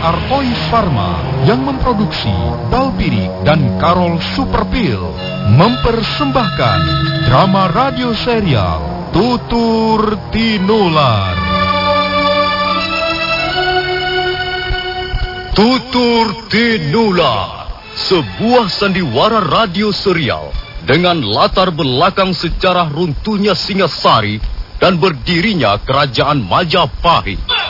Artois Pharma yang memproduksi Balpirik dan Karol Superpil mempersembahkan drama radio serial Tutur Tinular. Tutur Tinular, sebuah sandiwara radio serial dengan latar belakang sejarah runtuhnya Singasari dan berdirinya Kerajaan Majapahit.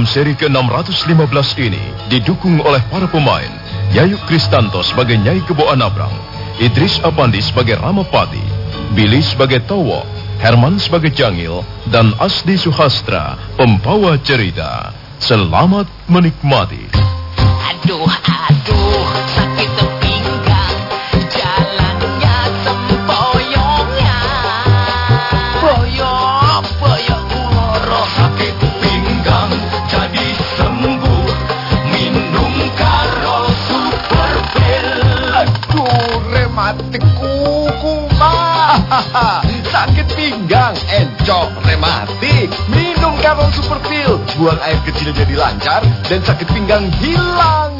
Dalam seri ke-615 ini didukung oleh para pemain Yayu Kristanto sebagai Nyai Kebo Anabrang, Idris Apandi sebagai Ramapati, Billy sebagai Towo, Herman sebagai Jangil, dan Asdi Suhastra, pembawa cerita. Selamat menikmati. Aduh, Sakit pinggang, encok, rematik. Minum Karol Super Pill. Buang air kecil jadi lancar dan sakit pinggang hilang.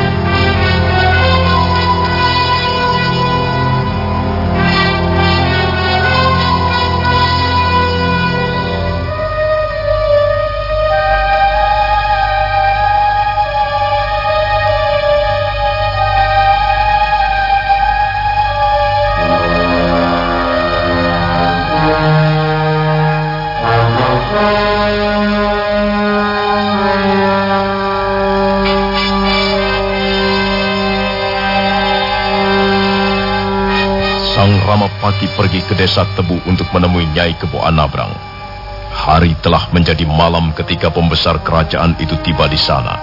Pergi ke desa Tebu untuk menemui Nyai Kebo Anabrang. Hari telah menjadi malam ketika pembesar kerajaan itu tiba di sana.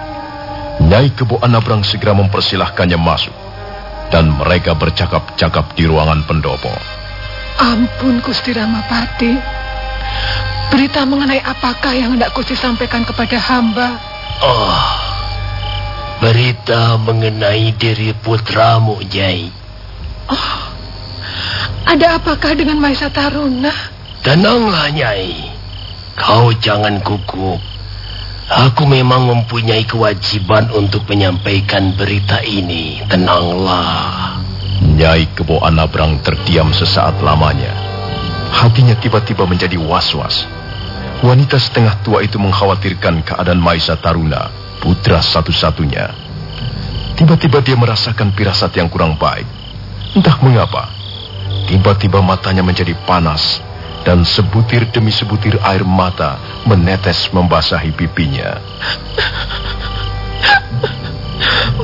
Nyai Kebo Anabrang segera mempersilahkannya masuk. Dan mereka bercakap-cakap di ruangan pendopo. Ampun Gusti Ramapati. Berita mengenai apakah yang hendak Gusti sampaikan kepada hamba? Oh, berita mengenai diri putramu, Nyai. Ada apakah dengan Maisa Taruna? Tenanglah, Nyai. Kau jangan gugup. Aku memang mempunyai kewajiban untuk menyampaikan berita ini. Tenanglah. Nyai Kebo Anabrang terdiam sesaat lamanya. Hatinya tiba-tiba menjadi was-was. Wanita setengah tua itu mengkhawatirkan keadaan Maisa Taruna, putra satu-satunya. Tiba-tiba dia merasakan pirasat yang kurang baik. Entah mengapa, tiba-tiba matanya menjadi panas dan sebutir demi sebutir air mata menetes membasahi pipinya.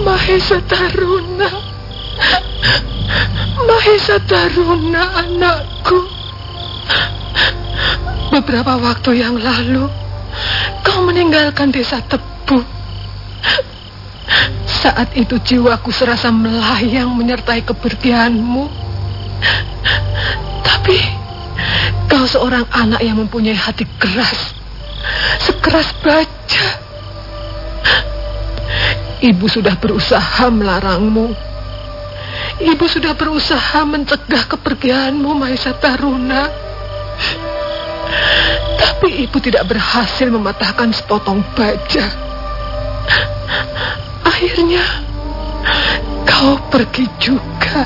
Mahesa Taruna. Mahesa Taruna anakku. Beberapa waktu yang lalu kau meninggalkan desa Tebu. Saat itu jiwaku serasa melayang menyertai kepergianmu. Tapi kau seorang anak yang mempunyai hati keras. Sekeras baja. Ibu sudah berusaha melarangmu. Ibu sudah berusaha mencegah kepergianmu, Maisa Taruna. Tapi ibu tidak berhasil mematahkan sepotong baja. Akhirnya, kau pergi juga.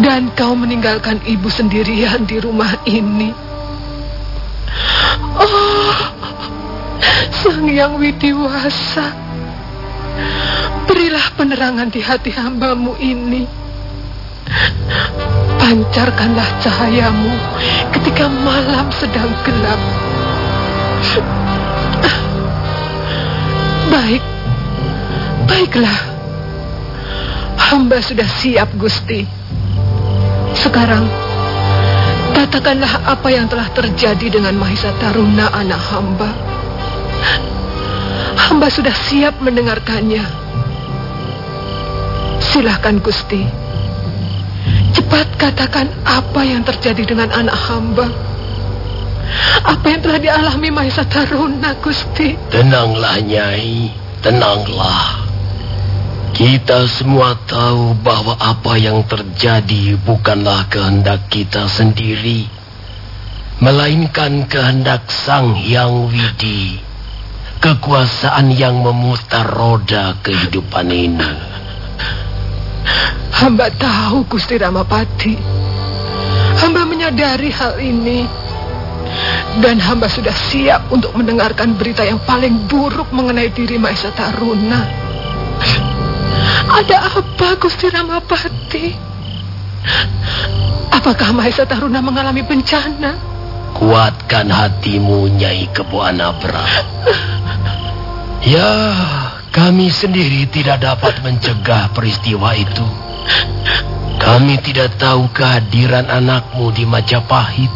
Dan kau meninggalkan ibu sendirian di rumah ini. Oh, Sang Yang Widiwasa, berilah penerangan di hati hambamu ini. Pancarkanlah cahayamu ketika malam sedang gelap. Baik, baiklah. Hamba sudah siap, Gusti. Sekarang, katakanlah apa yang telah terjadi dengan Mahisa Taruna anak hamba. Hamba sudah siap mendengarkannya. Silahkan, Gusti. Cepat katakan apa yang terjadi dengan anak hamba. Apa yang telah dialami Mahesa Taruna, Gusti? Tenanglah, Nyai. Tenanglah. Kita semua tahu bahwa apa yang terjadi bukanlah kehendak kita sendiri, melainkan kehendak Sang Hyang Widi, kekuasaan yang memutar roda kehidupan ini. Hamba tahu, Gusti Ramapati. Hamba menyadari hal ini. Dan hamba sudah siap untuk mendengarkan berita yang paling buruk mengenai diri Maesa Taruna. Ada apa, Gusti Ramapati? Apakah Maesa Taruna mengalami bencana? Kuatkan hatimu, Nyai Kebo Anabra. Ya, kami sendiri tidak dapat mencegah peristiwa itu. Kami tidak tahu kehadiran anakmu di Majapahit.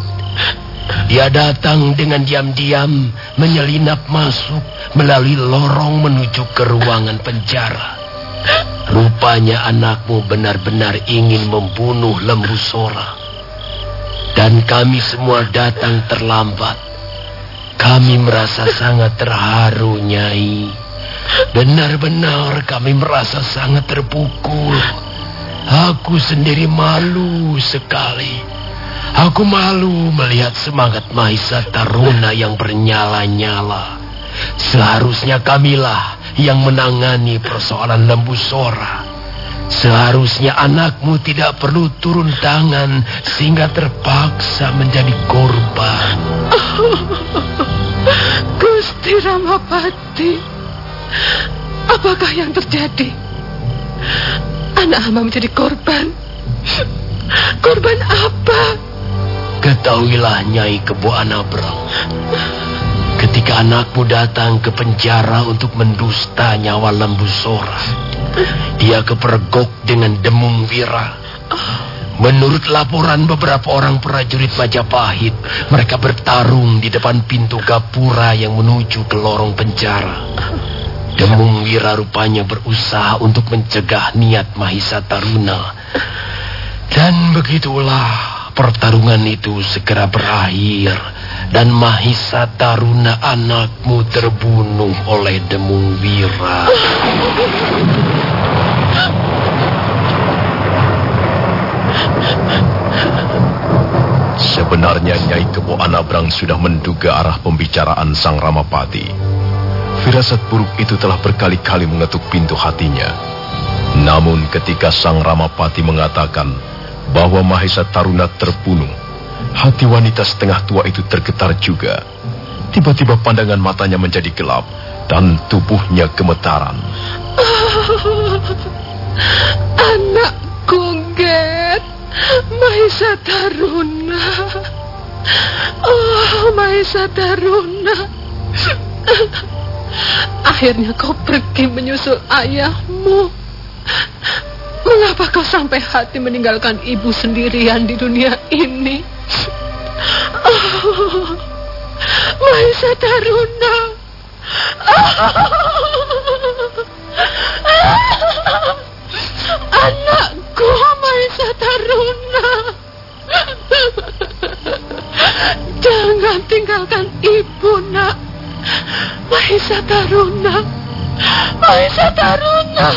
Dia datang dengan diam-diam menyelinap masuk melalui lorong menuju ke ruangan penjara. Rupanya anakmu benar-benar ingin membunuh lembu sora. Dan kami semua datang terlambat. Kami merasa sangat terharu, Nyai. Benar-benar kami merasa sangat terpukul. Aku sendiri malu sekali. Aku malu melihat semangat Mahisa Taruna yang bernyala-nyala. Seharusnya kamilah yang menangani persoalan lembu sora. Seharusnya anakmu tidak perlu turun tangan sehingga terpaksa menjadi korban. Gusti Ramapati, apakah yang terjadi? Anak hamba menjadi korban. Korban apa? Ketahuilah Nyai Kebo Anabrang. Ketika anakmu datang ke penjara untuk mendusta nyawa lembu sora, dia kepergok dengan demung wira. Menurut laporan beberapa orang prajurit Majapahit, mereka bertarung di depan pintu gapura yang menuju ke lorong penjara. Demung Wira rupanya berusaha untuk mencegah niat Mahisa Taruna. Dan begitulah pertarungan itu segera berakhir dan Mahisa Taruna anakmu terbunuh oleh Demung Wira. Sebenarnya Nyai Kebo Anabrang sudah menduga arah pembicaraan Sang Ramapati. Firasat buruk itu telah berkali-kali mengetuk pintu hatinya. Namun ketika Sang Ramapati mengatakan bahwa Mahesa Taruna terbunuh, hati wanita setengah tua itu tergetar juga. Tiba-tiba pandangan matanya menjadi gelap dan tubuhnya gemetaran. Anakku, Get. Mahesa Taruna. Oh, Mahesa Taruna. Akhirnya kau pergi menyusul ayahmu. Mengapa kau sampai hati meninggalkan ibu sendirian di dunia ini? Oh, Mahesa Taruna. Anakku Mahesa Taruna. Jangan tinggalkan ibu, nak. Mahesa Taruna. Maisa Taruna.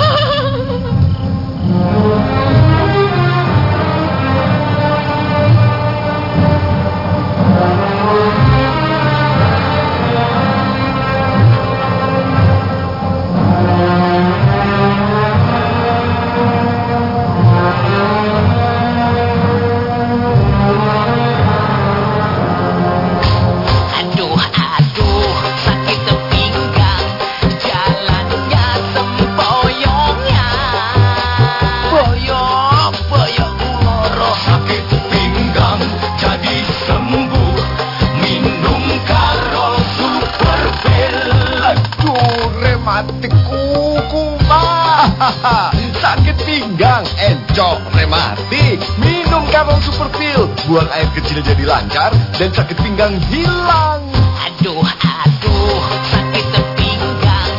Dan sakit pinggang hilang. Aduh, aduh, sakit pinggang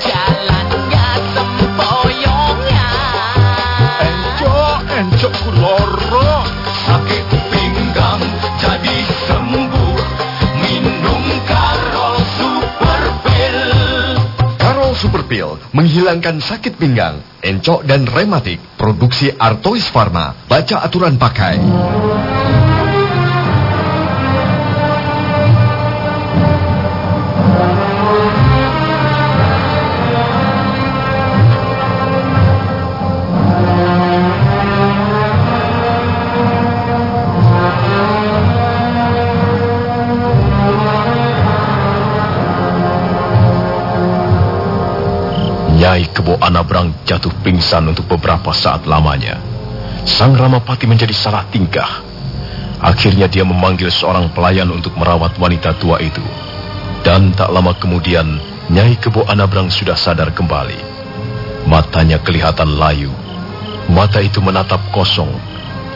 Jalannya sempoyongnya Encok, encok kuloro. Sakit pinggang jadi sembuh Minum Karol Super Pill Karol Super Pill menghilangkan sakit pinggang, encok dan rematik. Produksi Artois Pharma. Baca aturan pakai. Nyai Kebo Anabrang jatuh pingsan untuk beberapa saat lamanya. Sang Ramapati menjadi salah tingkah. Akhirnya dia memanggil seorang pelayan untuk merawat wanita tua itu. Dan tak lama kemudian, Nyai Kebo Anabrang sudah sadar kembali. Matanya kelihatan layu. Mata itu menatap kosong,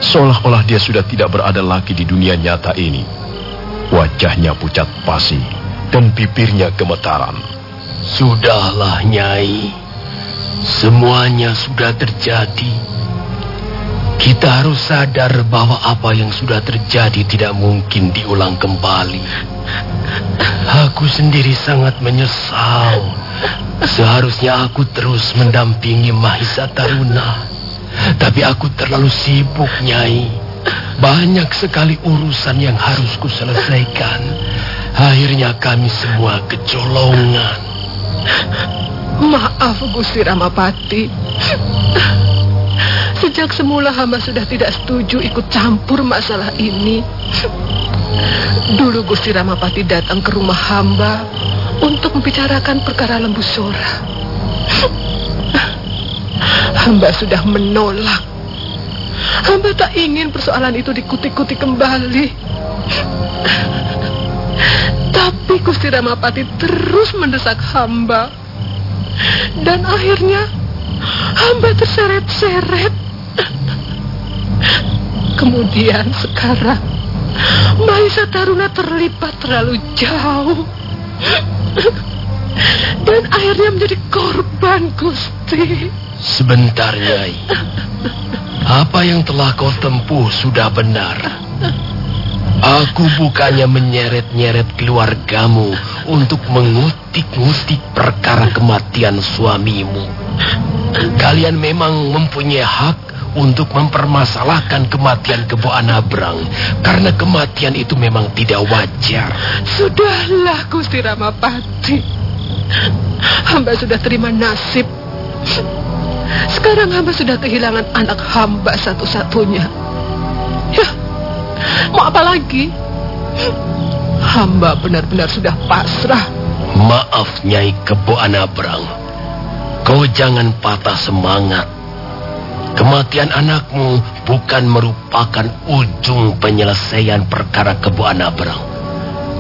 seolah-olah dia sudah tidak berada lagi di dunia nyata ini. Wajahnya pucat pasi dan bibirnya gemetaran. Sudahlah, Nyai. Semuanya sudah terjadi. Kita harus sadar bahwa apa yang sudah terjadi tidak mungkin diulang kembali. Aku sendiri sangat menyesal. Seharusnya aku terus mendampingi Mahisa Taruna. Tapi aku terlalu sibuk, Nyai. Banyak sekali urusan yang harus kuselesaikan. Akhirnya kami semua kecolongan. Maaf Gusti Ramapati. Sejak semula hamba sudah tidak setuju ikut campur masalah ini. Dulu Gusti Ramapati datang ke rumah hamba untuk membicarakan perkara lembu sora. Hamba sudah menolak. Hamba tak ingin persoalan itu dikutik-kutik kembali. Tapi Gusti Ramapati terus mendesak hamba. Dan akhirnya hamba terseret-seret. Kemudian sekarang Maisa Taruna terlibat terlalu jauh. Dan akhirnya menjadi korban Gusti. Sebentar, Nyai. Apa yang telah kau tempuh sudah benar. Aku bukannya menyeret-nyeret keluargamu untuk mengutik-ngutik perkara kematian suamimu. Kalian memang mempunyai hak untuk mempermasalahkan kematian Kebo Anabrang karena kematian itu memang tidak wajar. Sudahlah Gusti Ramapati. Hamba sudah terima nasib. Sekarang hamba sudah kehilangan anak hamba satu-satunya. Ya, mau apa lagi? Hamba benar-benar sudah pasrah. Maaf Nyai Kebo Anabrang. Kau jangan patah semangat. Kematian anakmu bukan merupakan ujung penyelesaian perkara Kebo Anabrang.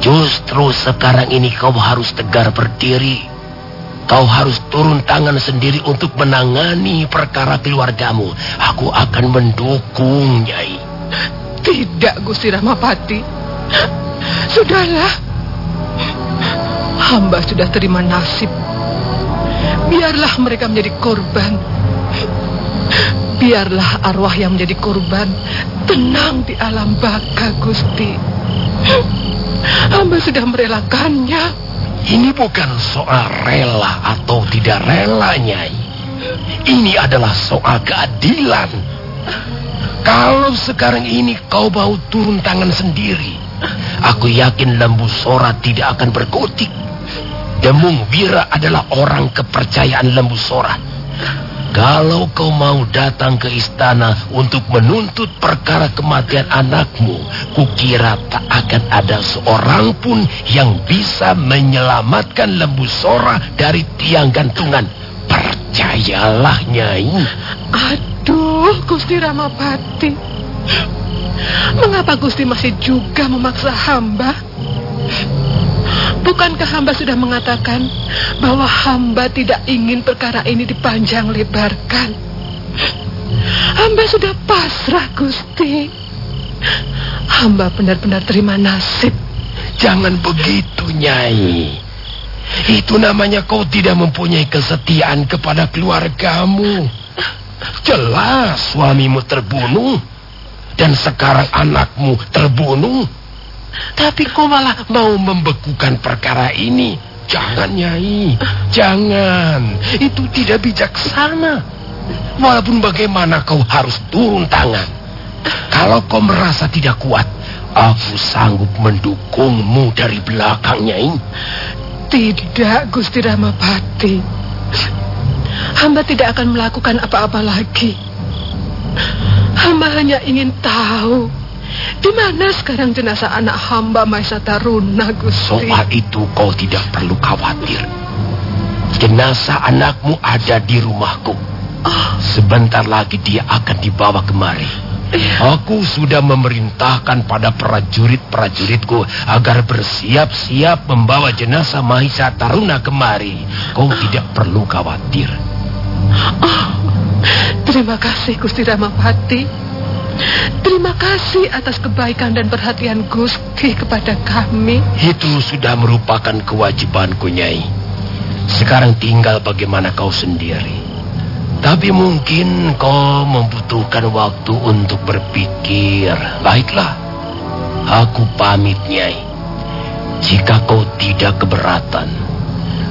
Justru sekarang ini kau harus tegar berdiri. Kau harus turun tangan sendiri untuk menangani perkara keluargamu. Aku akan mendukung, Nyai. Tidak, Gusti Ramapati. Sudahlah. Hamba sudah terima nasib. Biarlah mereka menjadi korban. Biarlah arwah yang menjadi korban tenang di alam baka, Gusti. Hamba sudah merelakannya. Ini bukan soal rela atau tidak rela, Nyai. Ini adalah soal keadilan. Kalau sekarang ini kau mau turun tangan sendiri, aku yakin Lembu Sora tidak akan berkutik. Demung Wira adalah orang kepercayaan Lembu Sora. Kalau kau mau datang ke istana untuk menuntut perkara kematian anakmu, kukira tak akan ada seorang pun yang bisa menyelamatkan Lembu Sora dari tiang gantungan. Percayalah, Nyai. Aduh, Gusti Ramapati. Mengapa Gusti masih juga memaksa hamba? Bukankah hamba sudah mengatakan bahwa hamba tidak ingin perkara ini dipanjang lebarkan? Hamba sudah pasrah, Gusti. Hamba benar-benar terima nasib. Jangan begitu, Nyai. Itu namanya kau tidak mempunyai kesetiaan kepada keluargamu. Jelas suamimu terbunuh. Dan sekarang anakmu terbunuh. Tapi kau malah mau membekukan perkara ini. Jangan, Nyai. Jangan. Itu tidak bijaksana. Walaupun bagaimana kau harus turun tangan. Kalau kau merasa tidak kuat, aku sanggup mendukungmu dari belakang, Nyai. Tidak, Gusti Ramapati. Hamba tidak akan melakukan apa-apa lagi. Hamba hanya ingin tahu di mana sekarang jenazah anak hamba Maisa Taruna, Gusti. Soal itu kau tidak perlu khawatir. Jenazah anakmu ada di rumahku. Sebentar lagi dia akan dibawa kemari. Aku sudah memerintahkan pada prajurit-prajuritku agar bersiap-siap membawa jenazah Mahisa Taruna kemari. Kau tidak perlu khawatir. Terima kasih, Gusti Ramapati. Terima kasih atas kebaikan dan perhatian Gusti kepada kami. Itu sudah merupakan kewajibanku, Nyai. Sekarang tinggal bagaimana kau sendiri. Tapi mungkin kau membutuhkan waktu untuk berpikir. Baiklah, aku pamit, Nyai. Jika kau tidak keberatan,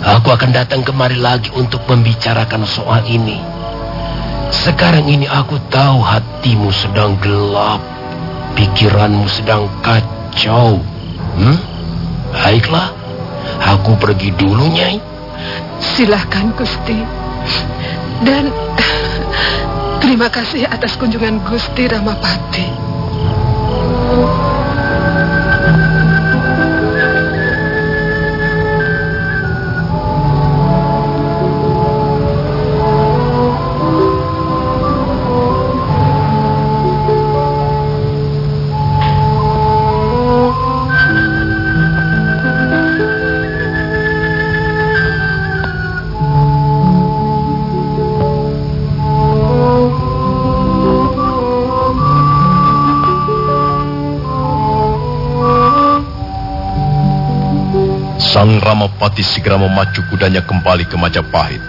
aku akan datang kemari lagi untuk membicarakan soal ini. Sekarang ini aku tahu hatimu sedang gelap, pikiranmu sedang kacau. Hmm? Baiklah, aku pergi dulu, Nyai. Silahkan, Gusti. Dan terima kasih atas kunjungan Gusti Ramapati. Ramapati segera memacu kudanya kembali ke Majapahit.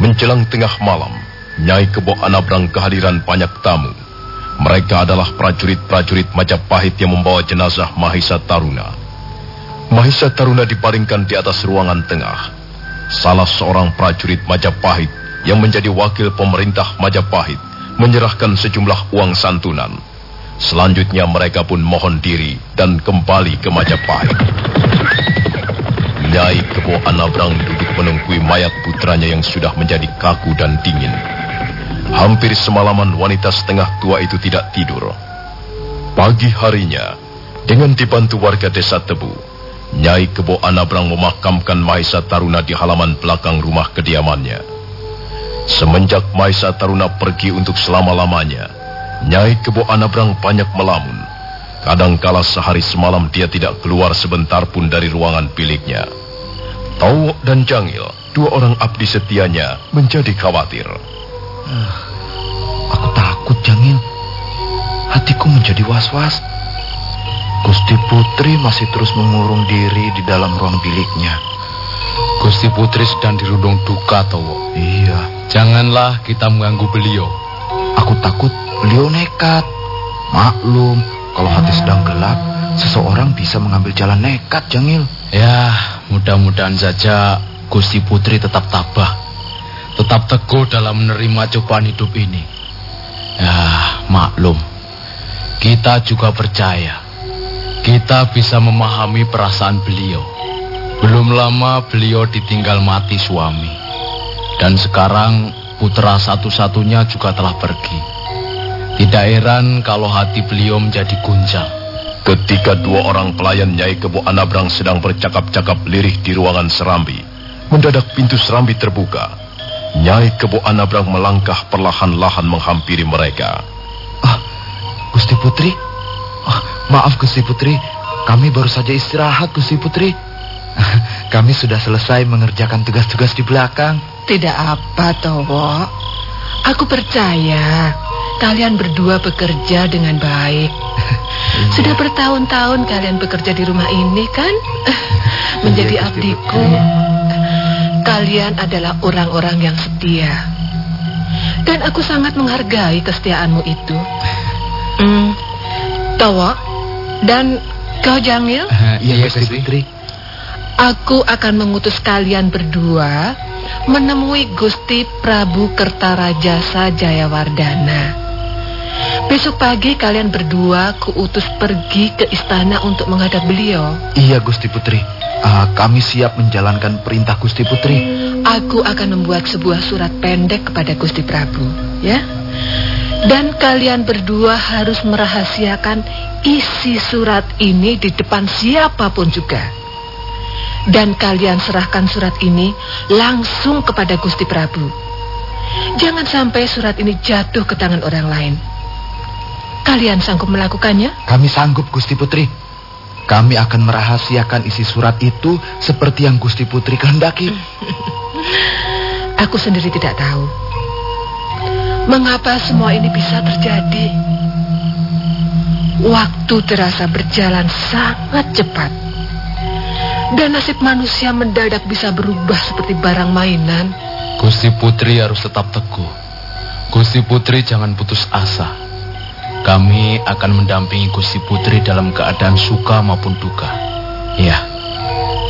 Menjelang tengah malam, Nyai Kebo Anabrang kehadiran banyak tamu. Mereka adalah prajurit-prajurit Majapahit yang membawa jenazah Mahisa Taruna. Mahisa Taruna dibaringkan di atas ruangan tengah. Salah seorang prajurit Majapahit yang menjadi wakil pemerintah Majapahit menyerahkan sejumlah uang santunan. Selanjutnya mereka pun mohon diri dan kembali ke Majapahit. Nyai Kebo Anabrang duduk menunggui mayat putranya yang sudah menjadi kaku dan dingin. Hampir semalaman wanita setengah tua itu tidak tidur. Pagi harinya, dengan dibantu warga desa Tebu, Nyai Kebo Anabrang memakamkan Maisa Taruna di halaman belakang rumah kediamannya. Semenjak Maisa Taruna pergi untuk selama-lamanya, Nyai Kebo Anabrang banyak melamun. Kadangkala sehari semalam dia tidak keluar sebentar pun dari ruangan biliknya. Tawok dan Jangil, dua orang abdi setianya, menjadi khawatir. Aku takut, Jangil. Hatiku menjadi was-was. Gusti Putri masih terus mengurung diri di dalam ruang biliknya. Gusti Putri sedang dirundung duka, Towo. Iya, Janganlah kita mengganggu beliau. aku takut beliau nekat. Maklum, kalau hati sedang gelap, seseorang bisa mengambil jalan nekat, Jangil. Ya, mudah-mudahan saja Gusti Putri tetap tabah. Tetap teguh dalam menerima cobaan hidup ini. Ya, maklum. Kita juga percaya. Kita bisa memahami perasaan beliau. Belum lama beliau ditinggal mati suami. Dan sekarang putra satu-satunya juga telah pergi. Tidak heran kalau hati beliau menjadi gunjang. Ketika dua orang pelayan Nyai Kebo Anabrang sedang bercakap-cakap lirih di ruangan serambi, mendadak pintu serambi terbuka. Nyai Kebo Anabrang melangkah perlahan-lahan menghampiri mereka. Ah, Gusti Putri. Ah, maaf Gusti Putri, kami baru saja istirahat Gusti Putri. Kami sudah selesai mengerjakan tugas-tugas di belakang. Tidak apa, Towo. Aku percaya kalian berdua bekerja dengan baik. Sudah bertahun-tahun kalian bekerja di rumah ini kan? Menjadi Iya, Gusti abdiku. Kalian adalah orang-orang yang setia. Dan aku sangat menghargai kesetiaanmu itu. Hmm, Towo dan kau Jamil, Iya, Gusti Putri. aku akan mengutus kalian berdua menemui Gusti Prabu Kertarajasa Jayawardana. Besok pagi kalian berdua kuutus pergi ke istana untuk menghadap beliau. Iya, Gusti Putri. Ah, kami siap menjalankan perintah Gusti Putri. Aku akan membuat sebuah surat pendek kepada Gusti Prabu, ya. Dan kalian berdua harus merahasiakan isi surat ini di depan siapa pun juga. Dan kalian serahkan surat ini langsung kepada Gusti Prabu. Jangan sampai surat ini jatuh ke tangan orang lain. Kalian sanggup melakukannya? Kami sanggup, Gusti Putri. Kami akan merahasiakan isi surat itu seperti yang Gusti Putri kehendaki. Aku sendiri tidak tahu. Mengapa semua ini bisa terjadi? Waktu terasa berjalan sangat cepat. Dan nasib manusia mendadak bisa berubah seperti barang mainan. Gusti Putri harus tetap teguh. Gusti Putri jangan putus asa. Kami akan mendampingi Gusti Putri dalam keadaan suka maupun duka. Ya,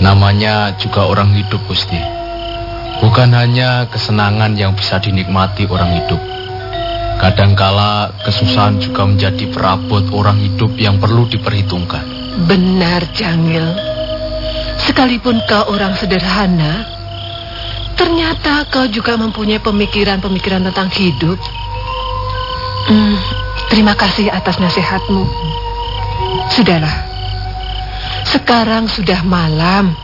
namanya juga orang hidup Gusti. Bukan hanya kesenangan yang bisa dinikmati orang hidup. Kadangkala kesusahan juga menjadi perabot orang hidup yang perlu diperhitungkan. Benar, Jangil. Sekalipun kau orang sederhana, ternyata kau juga mempunyai pemikiran-pemikiran tentang hidup. Hmm, terima kasih atas nasihatmu. Sudahlah. Sekarang sudah malam.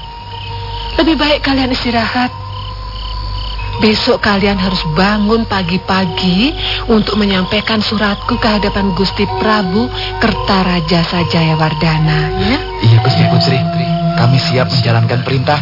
Lebih baik kalian istirahat. Besok kalian harus bangun pagi-pagi untuk menyampaikan suratku ke hadapan Gusti Prabu Kertarajasa Jayawardana, ya? Iya, Gusti Putri. Kami siap menjalankan perintah.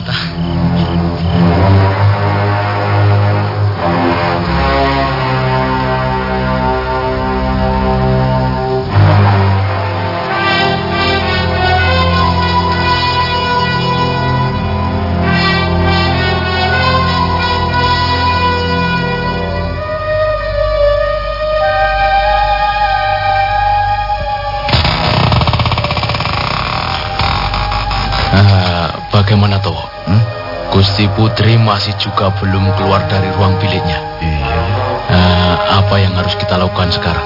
Masih juga belum keluar dari ruang biliknya. Iya. Ah, apa yang harus kita lakukan sekarang?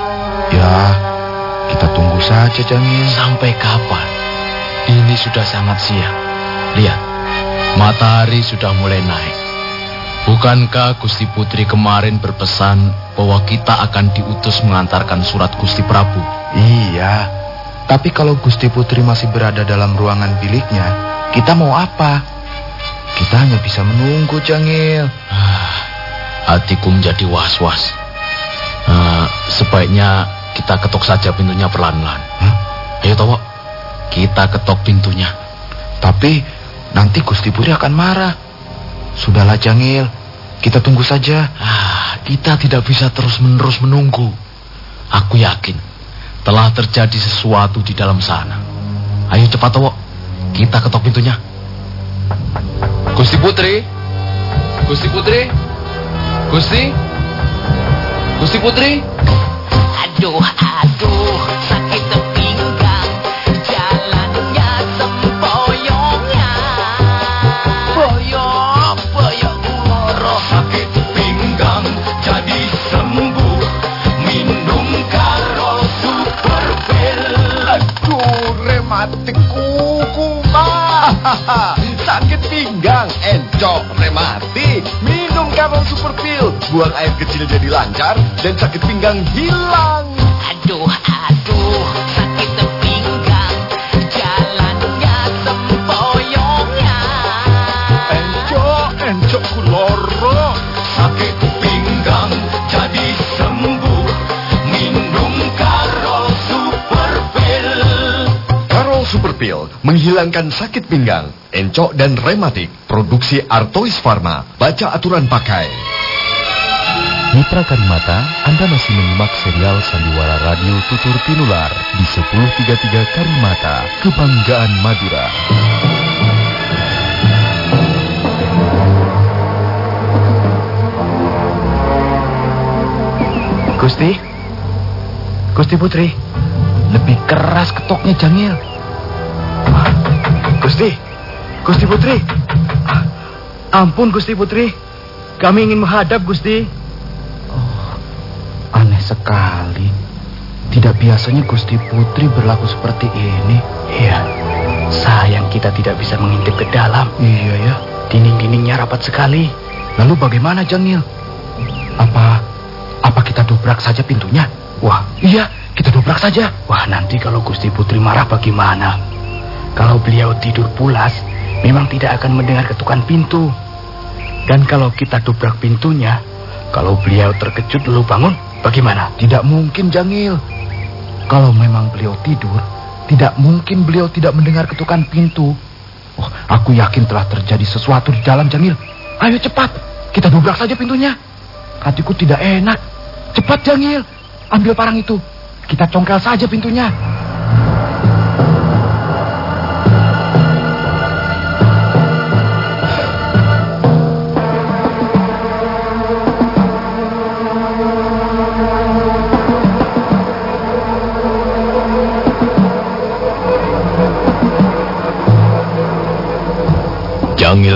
Ya, kita tunggu saja, Jangil. Sampai kapan? Ini sudah sangat siang. Lihat, matahari sudah mulai naik. Bukankah Gusti Putri kemarin berpesan bahwa kita akan diutus mengantarkan surat Gusti Prabu? Iya. Tapi kalau Gusti Putri masih berada dalam ruangan biliknya, kita mau apa? Kita hanya bisa menunggu, Jangil. Ah, hatiku menjadi was-was. Ah, sebaiknya kita ketok saja pintunya perlahan-lahan. Hah? Ayo Towo, kita ketok pintunya. Tapi nanti Gusti Putri akan marah. Sudahlah, Jangil. Kita tunggu saja. Ah, kita tidak bisa terus-menerus menunggu. Aku yakin telah terjadi sesuatu di dalam sana. Ayo cepat Towo, kita ketok pintunya. Gusti Putri. Gusti Putri. Gusti. Gusti Putri. Aduh aduh sakit pinggang jalannya sempoyongnya. Boyong boyong loro sakit pinggang jadi sembuh. Minum karo super pill aduh rematikku kumah sakit pinggang Buang air kecil jadi lancar dan sakit pinggang hilang. Aduh, aduh, sakit pinggang, jalannya sempoyongan. Encok, encok kuloro. Sakit pinggang jadi sembuh Minum Karol Super Pill Karol Super Pill menghilangkan sakit pinggang, encok dan rematik. Produksi Artois Pharma. Baca aturan pakai. Mitra Karimata, Anda masih menyimak serial Sandiwara Radio Tutur Tinular di 1033 Karimata, Kebanggaan Madura. Gusti, Gusti Putri, lebih keras ketoknya Jangil. Gusti, Gusti Putri. Ah, Ampun Gusti Putri, kami ingin menghadap Gusti. Oh, aneh sekali. Tidak biasanya Gusti Putri berlaku seperti ini. Iya, sayang kita tidak bisa mengintip ke dalam. Iya ya. Dinding-dindingnya rapat sekali. Lalu bagaimana Jangil? Apa apa kita dobrak saja pintunya? Wah, iya, kita dobrak saja. Wah, nanti kalau Gusti Putri marah bagaimana? Kalau beliau tidur pulas, memang tidak akan mendengar ketukan pintu. Dan kalau kita dobrak pintunya, kalau beliau terkejut lalu bangun, bagaimana? Tidak mungkin, Jangil. Kalau memang beliau tidur, tidak mungkin beliau tidak mendengar ketukan pintu. Oh, aku yakin telah terjadi sesuatu di dalam, Jangil. Ayo cepat, kita dobrak saja pintunya. Hatiku tidak enak. Cepat, Jangil. Ambil parang itu. Kita congkel saja pintunya.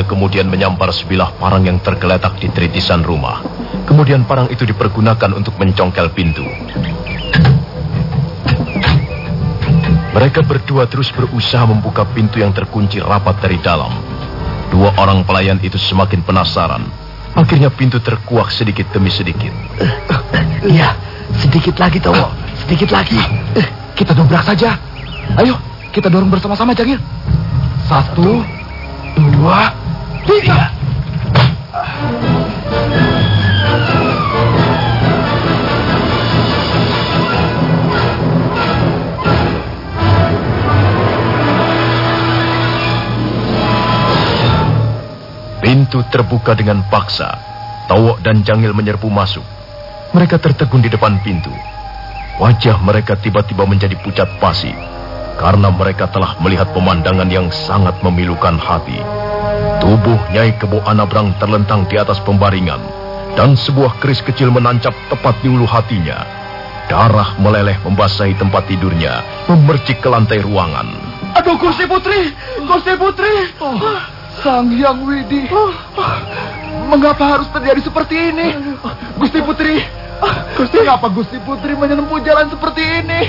Kemudian menyampar sebilah parang yang tergeletak di tritisan rumah. Kemudian parang itu dipergunakan untuk mencongkel pintu. Mereka berdua terus berusaha membuka pintu yang terkunci rapat dari dalam. Dua orang pelayan itu semakin penasaran. Akhirnya pintu terkuak sedikit demi sedikit. Iya, sedikit lagi, Towo. Sedikit lagi. Eh, Kita dobrak saja. Ayo, kita dorong bersama-sama, Jangil. Satu, dua, Pintu terbuka dengan paksa. Tawok dan Jangil menyerbu masuk. Mereka tertegun di depan pintu. Wajah mereka tiba-tiba menjadi pucat pasi. Karena mereka telah melihat pemandangan yang sangat memilukan hati. Tubuh Nyai Kebo Anabrang terlentang di atas pembaringan. Dan sebuah keris kecil menancap tepat di ulu hatinya. Darah meleleh membasahi tempat tidurnya, memercik ke lantai ruangan. Aduh, Gusti Putri! Gusti Putri! Sang Hyang Widi. Mengapa harus terjadi seperti ini? Gusti Putri. Gusti, mengapa Gusti Putri menempuh jalan seperti ini?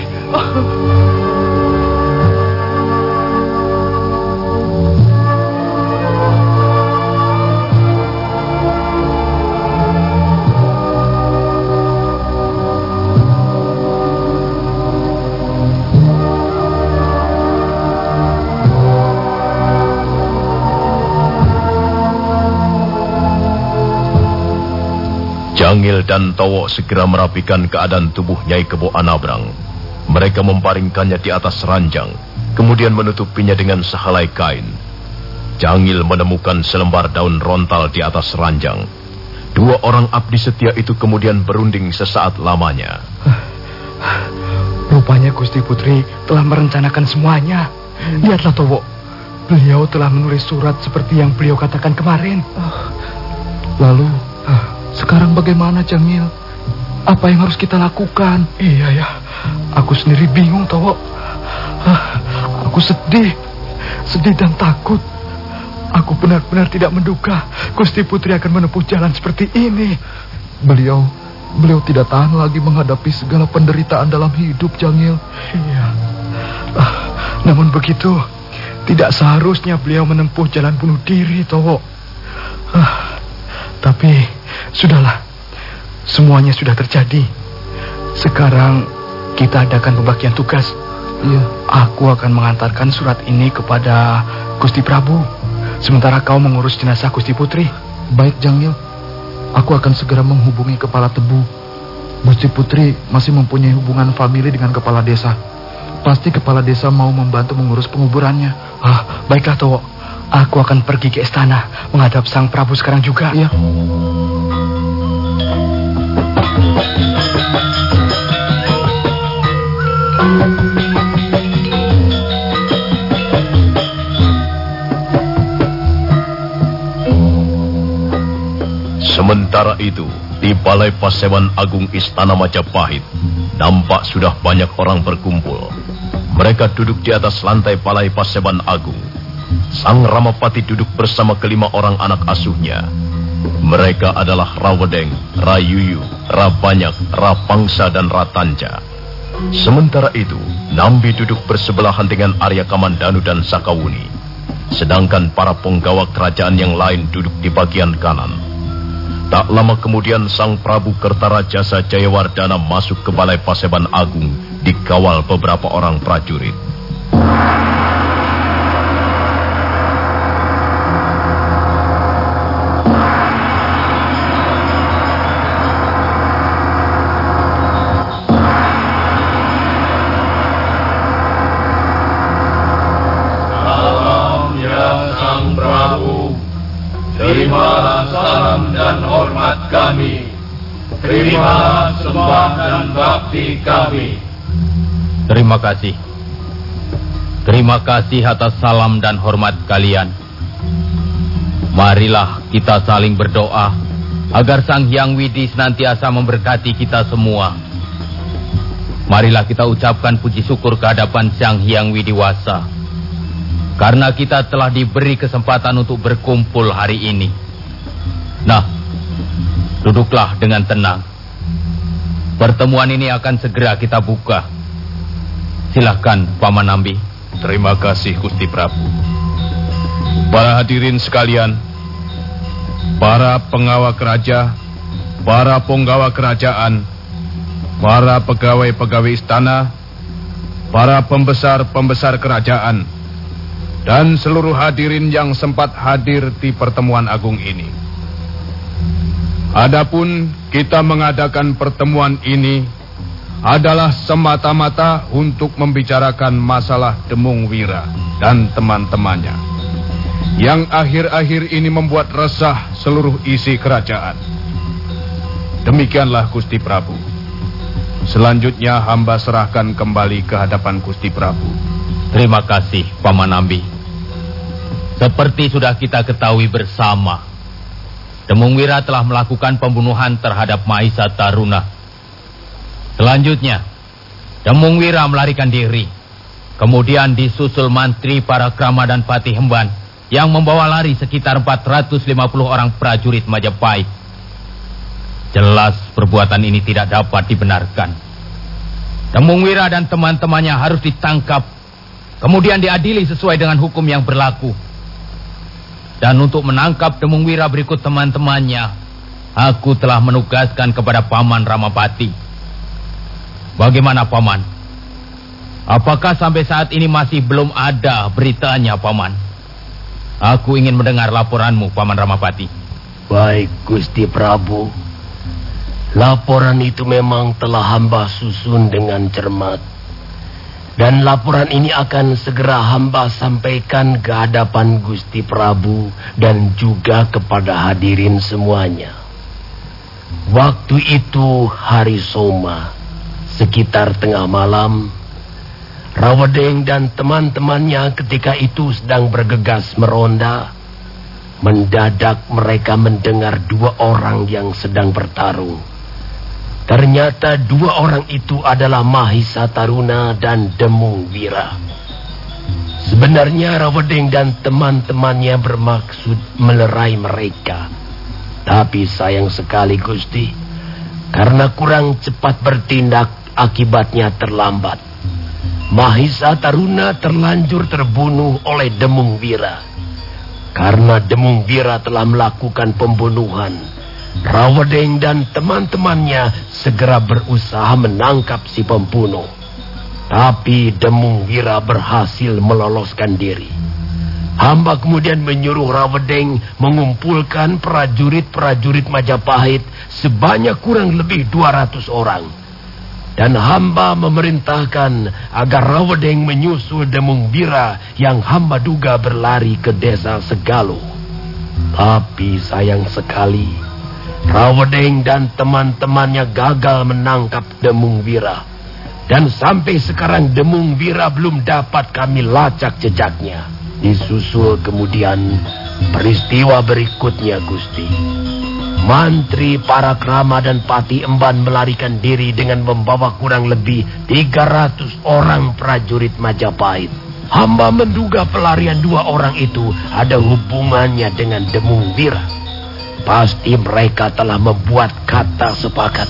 Jangil dan Towo segera merapikan keadaan tubuh Nyai Kebo Anabrang. Mereka memparingkannya di atas ranjang, kemudian menutupinya dengan sehelai kain. Jangil menemukan selembar daun rontal di atas ranjang. Dua orang abdi setia itu kemudian berunding sesaat lamanya. Rupanya Gusti Putri telah merencanakan semuanya. Lihatlah Towo. Beliau telah menulis surat seperti yang beliau katakan kemarin. Lalu, sekarang bagaimana Jamil? Apa yang harus kita lakukan? Iya ya, aku sendiri bingung Towo. Aku sedih, sedih dan takut. Aku benar-benar tidak menduga Gusti Putri akan menempuh jalan seperti ini. Beliau, beliau tidak tahan lagi menghadapi segala penderitaan dalam hidup, Jangil. Iya. Ah, Namun begitu, tidak seharusnya beliau menempuh jalan bunuh diri, Towo. Ah, tapi, sudahlah. Semuanya sudah terjadi. Sekarang kita adakan pembagian tugas. Iya. Aku akan mengantarkan surat ini kepada Gusti Prabu. Sementara kau mengurus jenazah Gusti Putri. Baik, Jangil. Aku akan segera menghubungi kepala tebu. Gusti Putri masih mempunyai hubungan famili dengan kepala desa. Pasti kepala desa mau membantu mengurus penguburannya. Ah, baiklah, Towo. Aku akan pergi ke istana menghadap Sang Prabu sekarang juga. Iya. Sementara itu, di Balai Pasewan Agung Istana Majapahit, nampak sudah banyak orang berkumpul. Mereka duduk di atas lantai Balai Pasewan Agung. Sang Ramapati duduk bersama kelima orang anak asuhnya. Mereka adalah Rawedeng, Rayuyu, Rabanyak, Rapangsa, dan Ratanja. Sementara itu, Nambi duduk bersebelahan dengan Arya Kamandanu dan Sakawuni. Sedangkan para penggawa kerajaan yang lain duduk di bagian kanan. Tak lama kemudian Sang Prabu Kertarajasa Jayawardana masuk ke Balai Paseban Agung dikawal beberapa orang prajurit. Bakti kami. Terima kasih. Terima kasih atas salam dan hormat kalian. Marilah kita saling berdoa agar Sang Hyang Widi senantiasa memberkati kita semua. Marilah kita ucapkan puji syukur kehadapan Sang Hyang Widiwasa. Karena kita telah diberi kesempatan untuk berkumpul hari ini. Nah, duduklah dengan tenang. Pertemuan ini akan segera kita buka. Silahkan, Paman Nambi. Terima kasih Gusti Prabu. Para hadirin sekalian, para pengawal keraja, para penggawa kerajaan, para pegawai-pegawai istana, para pembesar-pembesar kerajaan, dan seluruh hadirin yang sempat hadir di pertemuan agung ini. Adapun kita mengadakan pertemuan ini adalah semata-mata untuk membicarakan masalah Demung Wira dan teman-temannya yang akhir-akhir ini membuat resah seluruh isi kerajaan. Demikianlah Gusti Prabu. Selanjutnya hamba serahkan kembali ke hadapan Gusti Prabu. Terima kasih, Paman Nambi. Seperti sudah kita ketahui bersama, Demung Wira telah melakukan pembunuhan terhadap Maisa Taruna. Selanjutnya, Demung Wira melarikan diri. Kemudian disusul mantri para krama dan patih hemban yang membawa lari sekitar 450 orang prajurit Majapahit. Jelas perbuatan ini tidak dapat dibenarkan. Demung Wira dan teman-temannya harus ditangkap, kemudian diadili sesuai dengan hukum yang berlaku. Dan untuk menangkap Demung Wira berikut teman-temannya, aku telah menugaskan kepada Paman Ramapati. Bagaimana Paman? Apakah sampai saat ini masih belum ada beritanya Paman? Aku ingin mendengar laporanmu Paman Ramapati. Baik, Gusti Prabu. Laporan itu memang telah hamba susun dengan cermat. Dan laporan ini akan segera hamba sampaikan ke hadapan Gusti Prabu dan juga kepada hadirin semuanya. Waktu itu hari Soma, sekitar tengah malam, Rawedeng dan teman-temannya ketika itu sedang bergegas meronda. Mendadak mereka mendengar dua orang yang sedang bertarung. Ternyata dua orang itu adalah Mahisa Taruna dan Demung Wira. Sebenarnya Rawedeng dan teman-temannya bermaksud melerai mereka. Tapi sayang sekali Gusti, karena kurang cepat bertindak akibatnya terlambat. Mahisa Taruna terlanjur terbunuh oleh Demung Wira. Karena Demung Wira telah melakukan pembunuhan, Rawadeng dan teman-temannya segera berusaha menangkap si pembunuh. Tapi Demung Wira berhasil meloloskan diri. Hamba kemudian menyuruh Rawadeng mengumpulkan prajurit-prajurit Majapahit sebanyak kurang lebih 200 orang dan hamba memerintahkan agar Rawedeng menyusul Demung Bira yang hamba duga berlari ke desa Segalo. Tapi sayang sekali, Rawedeng dan teman-temannya gagal menangkap Demung Bira. Dan sampai sekarang Demung Bira belum dapat kami lacak jejaknya. Disusul kemudian peristiwa berikutnya Gusti. Mantri, para krama dan pati emban melarikan diri dengan membawa kurang lebih 300 orang prajurit Majapahit. Hamba menduga pelarian dua orang itu ada hubungannya dengan Demung Wira. Pasti mereka telah membuat kata sepakat.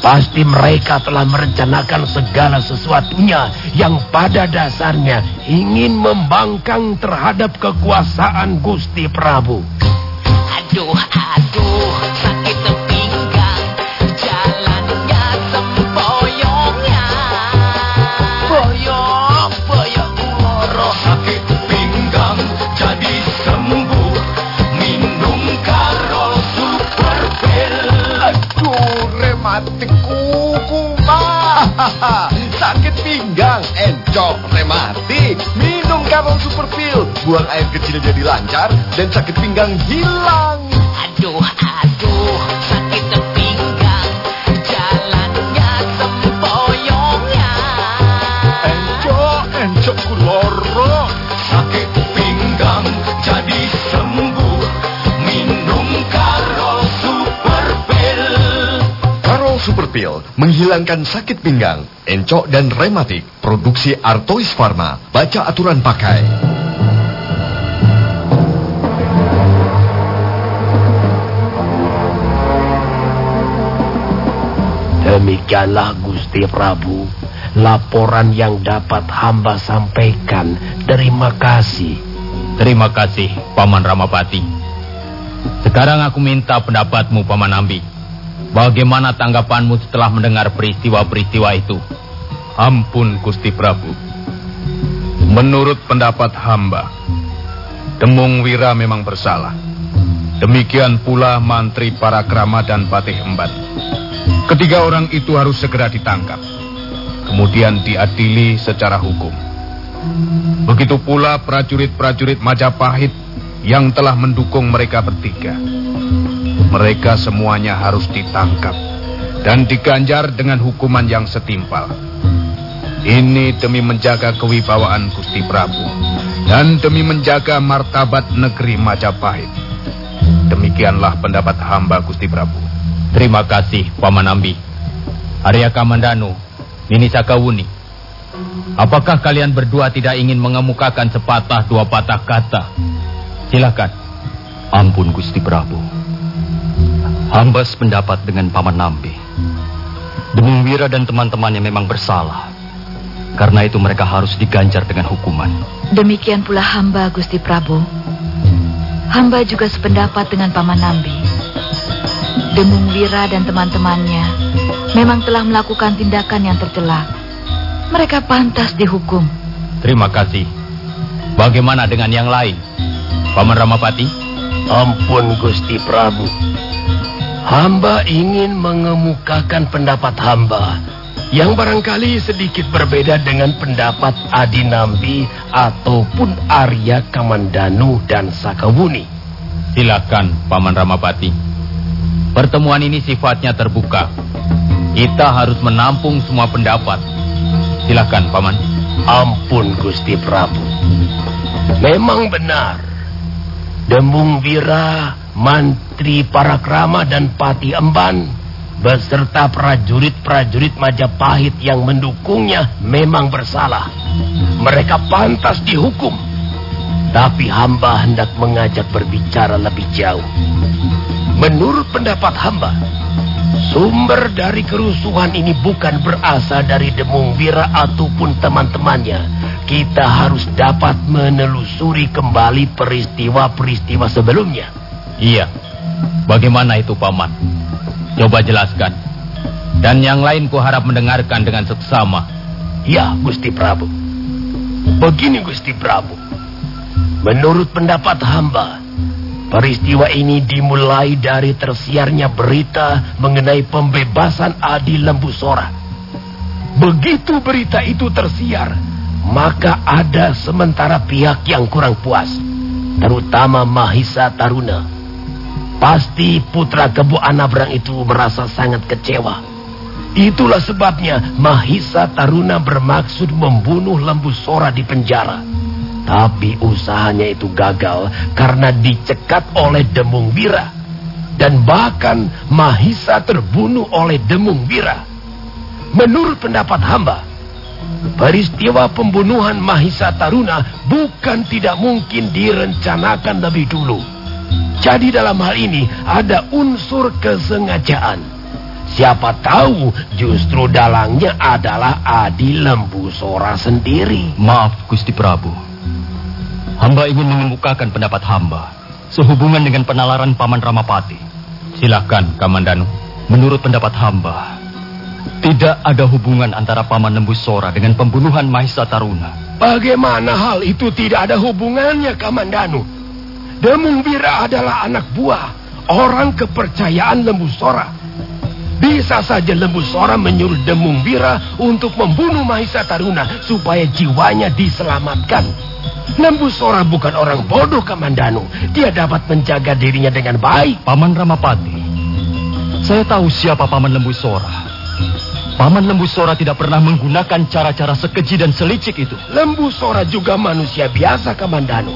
Pasti mereka telah merencanakan segala sesuatunya yang pada dasarnya ingin membangkang terhadap kekuasaan Gusti Prabu. Aduh, aduh, Sakit pinggang, encok, rematik. Minum Karol Super Pill. Buang air kecil jadi lancar dan sakit pinggang hilang. Aduh, aduh, sakit pinggang, jalannya sempoyongnya. Encok, encok kuloro. Pill menghilangkan sakit pinggang, encok dan rematik. Produksi Artois Pharma. Baca aturan pakai. Demikianlah Gusti Prabu, laporan yang dapat hamba sampaikan. Terima kasih. Terima kasih, Paman Ramapati. Sekarang aku minta pendapatmu, Paman Ambi. Bagaimana tanggapanmu setelah mendengar peristiwa-peristiwa itu? Ampun Gusti Prabu. Menurut pendapat hamba, Demung Wira memang bersalah. Demikian pula mantri para krama dan patih emban. Ketiga orang itu harus segera ditangkap. Kemudian diadili secara hukum. Begitu pula prajurit-prajurit Majapahit yang telah mendukung mereka bertiga. Mereka semuanya harus ditangkap dan diganjar dengan hukuman yang setimpal. Ini demi menjaga kewibawaan Gusti Prabu dan demi menjaga martabat negeri Majapahit. Demikianlah pendapat hamba Gusti Prabu. Terima kasih, Paman Ambi. Arya Kamandanu, Nini Sakawuni. Apakah kalian berdua tidak ingin mengemukakan sepatah dua patah kata? Silakan. Ampun Gusti Prabu. Hamba sependapat dengan Paman Nambi. Demung Wira dan teman-temannya memang bersalah. Karena itu mereka harus diganjar dengan hukuman. Demikian pula hamba Gusti Prabu. Hamba juga sependapat dengan Paman Nambi. Demung Wira dan teman-temannya memang telah melakukan tindakan yang tercela. Mereka pantas dihukum. Terima kasih. Bagaimana dengan yang lain? Paman Ramapati? Ampun Gusti Prabu. Hamba ingin mengemukakan pendapat hamba yang barangkali sedikit berbeda dengan pendapat Adi Nambi ataupun Arya Kamandanu dan Sakawuni. Silakan, Paman Ramapati. Pertemuan ini sifatnya terbuka. Kita harus menampung semua pendapat. Silakan, Paman. Ampun Gusti Prabu. Memang benar. Demung Wira, Mantri Parakrama dan Pati Emban beserta prajurit-prajurit Majapahit yang mendukungnya memang bersalah. Mereka pantas dihukum. Tapi hamba hendak mengajak berbicara lebih jauh. Menurut pendapat hamba, Sumber dari kerusuhan ini bukan berasal dari Demung Wira ataupun teman-temannya. Kita harus dapat menelusuri kembali peristiwa-peristiwa sebelumnya. Iya. Bagaimana itu, Paman? Coba jelaskan. Dan yang lain ku harap mendengarkan dengan seksama. Ya, Gusti Prabu. Begini, Gusti Prabu. Menurut pendapat hamba, peristiwa ini dimulai dari tersiarnya berita mengenai pembebasan Adi Lembu Sora. Begitu berita itu tersiar, maka ada sementara pihak yang kurang puas, terutama Mahisa Taruna. Pasti putra Kebu Anabrang itu merasa sangat kecewa. Itulah sebabnya Mahisa Taruna bermaksud membunuh Lembu Sora di penjara. Tapi usahanya itu gagal karena dicekat oleh Demung Wira. Dan bahkan Mahisa terbunuh oleh Demung Wira. Menurut pendapat hamba, peristiwa pembunuhan Mahisa Taruna bukan tidak mungkin direncanakan lebih dulu. Jadi dalam hal ini ada unsur kesengajaan. Siapa tahu justru dalangnya adalah Adi Lembu Sora sendiri. Maaf, Gusti Prabu. Hamba ingin mengemukakan pendapat hamba sehubungan dengan penalaran Paman Ramapati. Silakan, Kamandanu. Menurut pendapat hamba, tidak ada hubungan antara Paman Lembu Sora dengan pembunuhan Mahisa Taruna. Bagaimana hal itu tidak ada hubungannya, Kamandanu? Demung Wira adalah anak buah, orang kepercayaan Lembu Sora. Bisa saja Lembu Sora menyuruh Demung Wira untuk membunuh Mahisa Taruna supaya jiwanya diselamatkan. Lembu Sora bukan orang bodoh, Kamandanu. Dia dapat menjaga dirinya dengan baik. Paman Ramapati, saya tahu siapa Paman Lembu Sora. Paman Lembu Sora tidak pernah menggunakan cara-cara sekeji dan selicik itu. Lembu Sora juga manusia biasa, Kamandanu.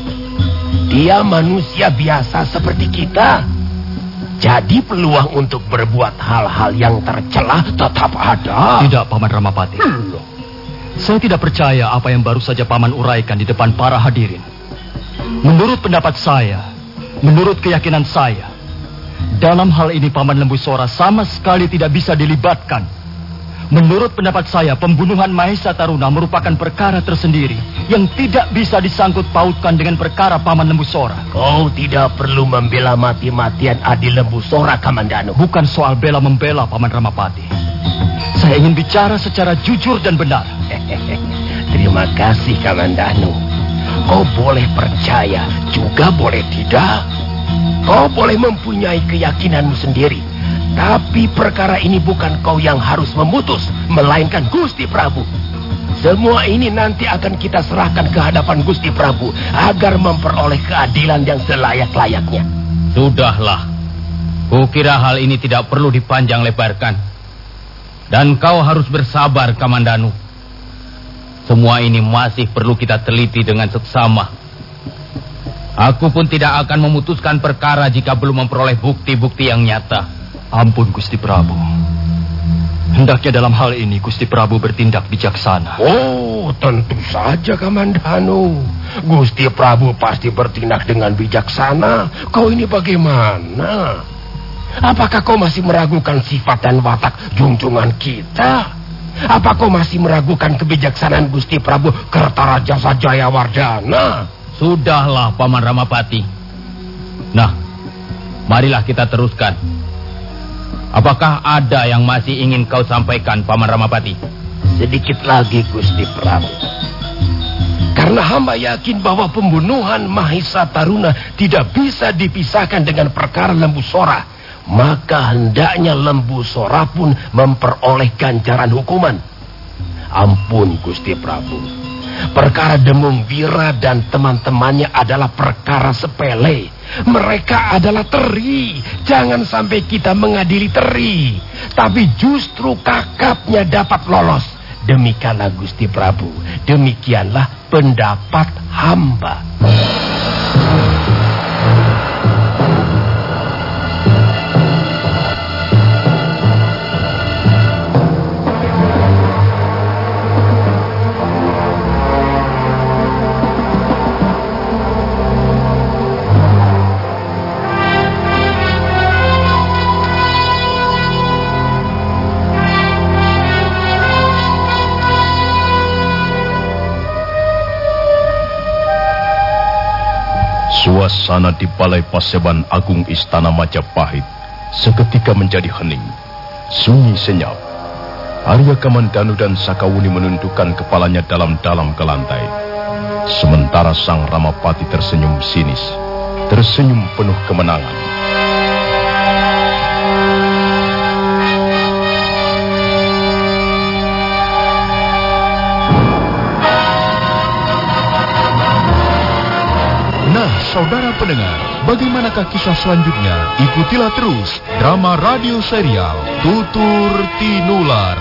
Dia manusia biasa seperti kita. Jadi peluang untuk berbuat hal-hal yang tercela tetap ada. Tidak, Paman Ramapati. Saya tidak percaya apa yang baru saja Paman uraikan di depan para hadirin. Menurut pendapat saya, menurut keyakinan saya, dalam hal ini Paman Lembu Sora sama sekali tidak bisa dilibatkan. Menurut pendapat saya, pembunuhan Mahesa Taruna merupakan perkara tersendiri yang tidak bisa disangkut pautkan dengan perkara Paman Lembu Sora. Kau tidak perlu membela mati-matian Adi Lembu Sora, Kamandanu. Bukan soal bela membela Paman Ramapati. Saya ingin bicara secara jujur dan benar. Terima kasih, Kamandanu. Kau boleh percaya, juga boleh tidak. Kau boleh mempunyai keyakinanmu sendiri. Tapi perkara ini bukan kau yang harus memutus, melainkan Gusti Prabu. Semua ini nanti akan kita serahkan ke hadapan Gusti Prabu agar memperoleh keadilan yang selayak-layaknya. Sudahlah. Kukira hal ini tidak perlu dipanjang lebarkan. Dan kau harus bersabar, Kamandanu. Semua ini masih perlu kita teliti dengan seksama. Aku pun tidak akan memutuskan perkara jika belum memperoleh bukti-bukti yang nyata. Ampun Gusti Prabu. Hendaknya dalam hal ini Gusti Prabu bertindak bijaksana. Oh, tentu saja, Kamandanu. Gusti Prabu pasti bertindak dengan bijaksana. Kau ini bagaimana? Apakah kau masih meragukan sifat dan watak junjungan kita? Apa kau masih meragukan kebijaksanaan Gusti Prabu Kertaraja Jayawardana? Sudahlah, Paman Ramapati. Nah, marilah kita teruskan. Apakah ada yang masih ingin kau sampaikan, Paman Ramapati? Sedikit lagi, Gusti Prabu. Karena hamba yakin bahwa pembunuhan Mahisa Taruna tidak bisa dipisahkan dengan perkara Lembu Sora. Maka hendaknya Lembu Sora pun memperoleh ganjaran hukuman. Ampun, Gusti Prabu. Perkara Demung Wira dan teman-temannya adalah perkara sepele. Mereka adalah teri. Jangan sampai kita mengadili teri. Tapi justru kakapnya dapat lolos. Demikianlah Gusti Prabu. Demikianlah pendapat hamba. Suasana di Balai Paseban Agung Istana Majapahit seketika menjadi hening, sunyi senyap. Arya Kamandanu dan Sakawuni menundukkan kepalanya dalam-dalam ke lantai. Sementara Sang Ramapati tersenyum sinis, tersenyum penuh kemenangan. Saudara pendengar, bagaimanakah kisah selanjutnya? Ikutilah terus drama radio serial Tutur Tinular.